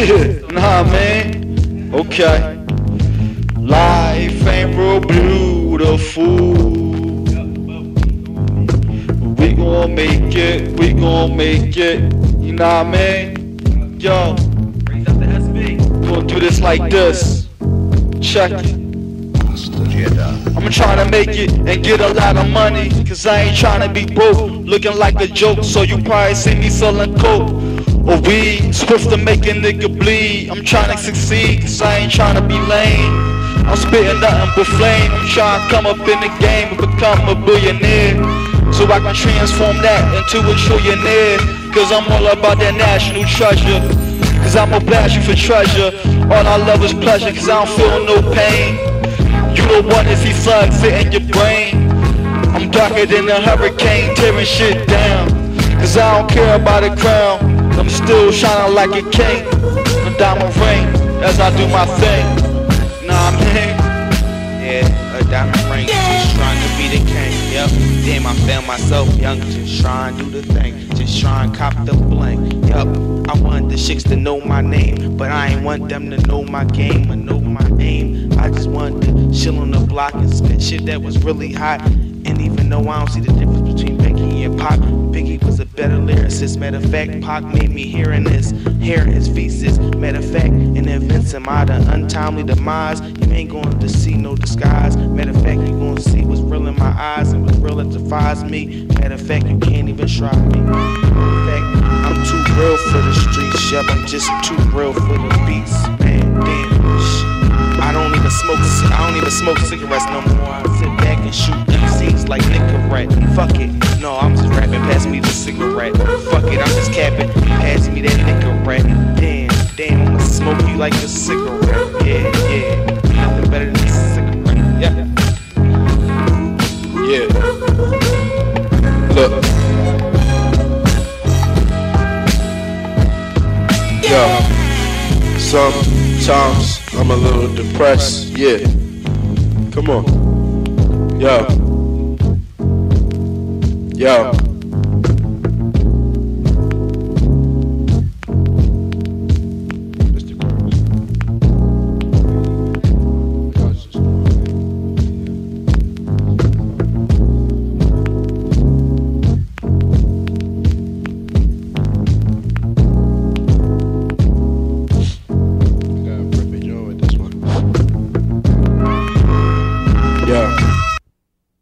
Nah, man. Okay. Life ain't real beautiful. We gon' make it, we gon' make it. You know what I mean? Yo, gonna do this like this. Check it. I'm trying to make it and get a lot of money. Cause I ain't trying to be broke, looking like a joke. So you probably see me selling coke or weed. supposed to make a nigga bleed. I'm trying to succeed, cause I ain't trying to be lame. I'm spitting nothing but flame. I'm trying to come up in the game and become a billionaire. So I can transform that into a trillionaire. Cause I'm all about that national treasure. Cause I'ma blast you for treasure. All I love is pleasure, cause I don't feel no pain. You don't wanna see sun sit in your brain. I'm darker than a hurricane, tearing shit down. Cause I don't care about a crown. I'm still shining like a king. A diamond ring as I do my thing. Nah, man. Yeah, a diamond ring, just trying to be the king. Yep, damn, I found myself young, just trying to do the thing, just trying to cop the bling. Yup, I want the chicks to know my name, but I ain't want them to know my game or know my aim. I just want to chill on the block and spit shit that was really hot. And even though I don't see the difference lyricist. Matter of fact, Pac made me hearing this, hearing his thesis. Matter of fact, in the events of my untimely demise, you ain't going to see no disguise. Matter of fact, you gonna see what's real in my eyes and what's real that defies me. Matter of fact, you can't even try me. Matter of fact, I'm too real for the streets. Yup, I'm just too real for the beats. Man, damn. I don't even smoke. I don't even smoke cigarettes no more. I sit back and shoot MCs like Nicorette. Fuck it. Just capping. Pass me that Nicorette. Damn, damn. I'ma smoke you like a cigarette. Yeah, yeah. Nothing better than a cigarette. Yeah. Yeah. Look. Yo. Sometimes I'm a little depressed. Yeah. Come on. Yo. Yo.